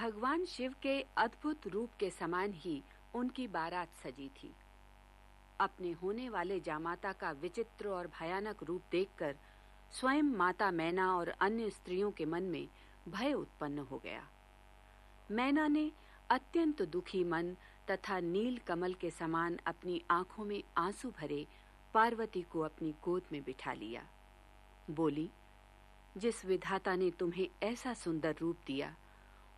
भगवान शिव के अद्भुत रूप के समान ही उनकी बारात सजी थी। अपने होने वाले जामाता का विचित्र और भयानक रूप देखकर स्वयं माता मैना और अन्य स्त्रियों के मन में भय उत्पन्न हो गया। मैना ने अत्यंत दुखी मन तथा नील कमल के समान अपनी आँखों में आँसू भरे पार्वती को अपनी गोद में बिठा लिया। बोली, जिस विधाता ने तुम्हें ऐसा सुंदर रूप दिया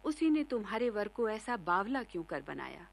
उसी ने तुम्हारे वर को ऐसा बावला क्यों कर बनाया?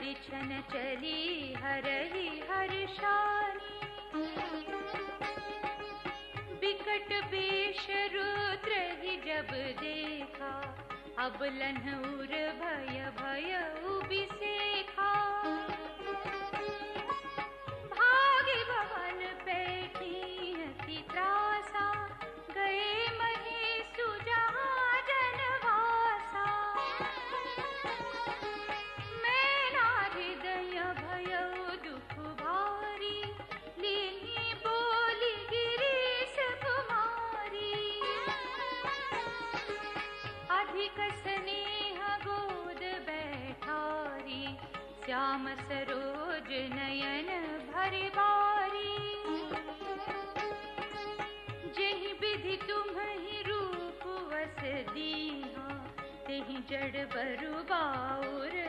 परिछन चली हर ही हर हर्षानी बिकट बेश रुद्र ही जब देखा अब लन्हूर भय भय श्याम सरोज नयन भरि बारी जही विधि तुम ही रूप वस दीहा तेहि जड़ बरु बाउर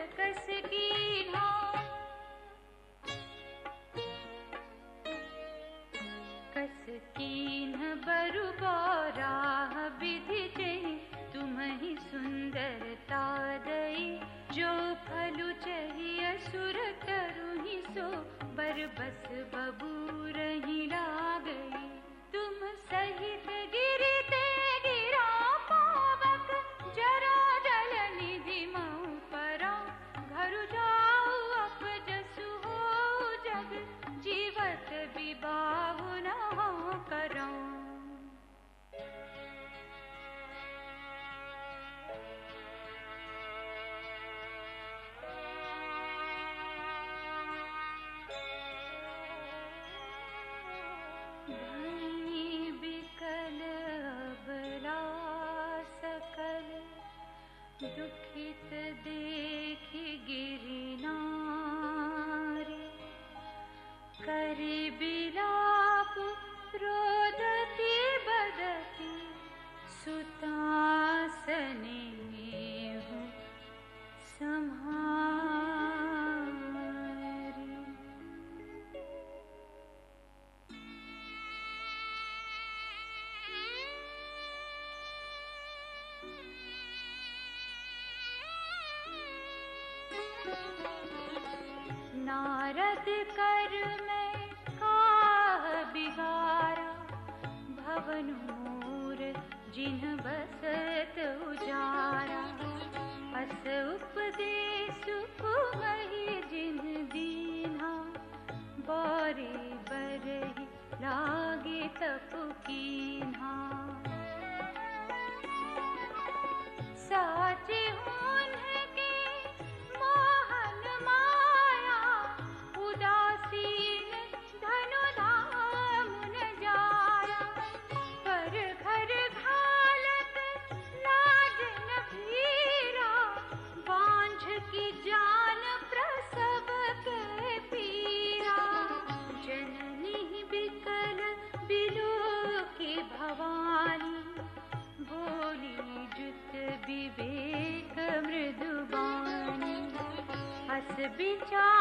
नारद कर में काह बिगारा भवन मूर जिन्ह बसत उजारा। अस বিচার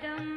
பதம்